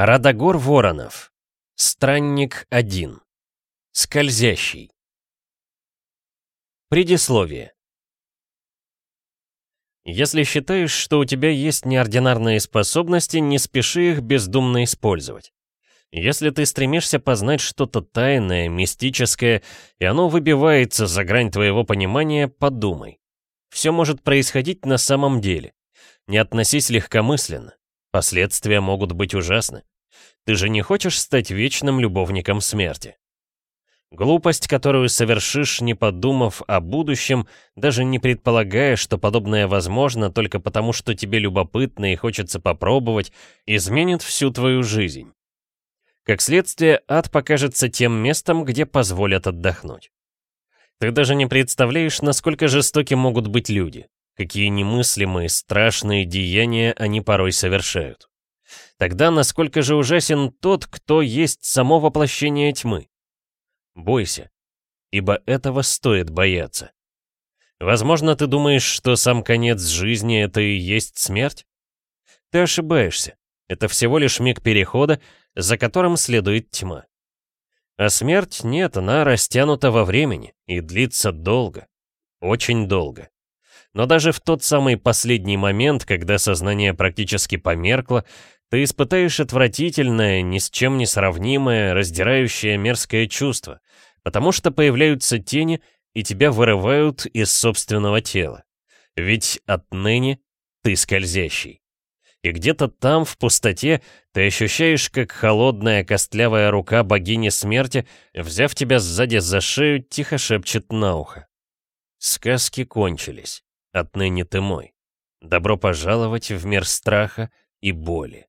Радогор Воронов. Странник 1. Скользящий. Предисловие. Если считаешь, что у тебя есть неординарные способности, не спеши их бездумно использовать. Если ты стремишься познать что-то тайное, мистическое, и оно выбивается за грань твоего понимания, подумай. Все может происходить на самом деле. Не относись легкомысленно. Последствия могут быть ужасны. Ты же не хочешь стать вечным любовником смерти. Глупость, которую совершишь, не подумав о будущем, даже не предполагая, что подобное возможно только потому, что тебе любопытно и хочется попробовать, изменит всю твою жизнь. Как следствие, ад покажется тем местом, где позволят отдохнуть. Ты даже не представляешь, насколько жестоки могут быть люди, какие немыслимые, страшные деяния они порой совершают. Тогда насколько же ужасен тот, кто есть само воплощение тьмы? Бойся, ибо этого стоит бояться. Возможно, ты думаешь, что сам конец жизни — это и есть смерть? Ты ошибаешься. Это всего лишь миг перехода, за которым следует тьма. А смерть нет, она растянута во времени и длится долго. Очень долго. Но даже в тот самый последний момент, когда сознание практически померкло, ты испытаешь отвратительное, ни с чем не сравнимое, раздирающее мерзкое чувство, потому что появляются тени и тебя вырывают из собственного тела. Ведь отныне ты скользящий и где-то там, в пустоте, ты ощущаешь, как холодная костлявая рука богини смерти, взяв тебя сзади за шею, тихо шепчет на ухо. Сказки кончились. Отныне ты мой. Добро пожаловать в мир страха и боли.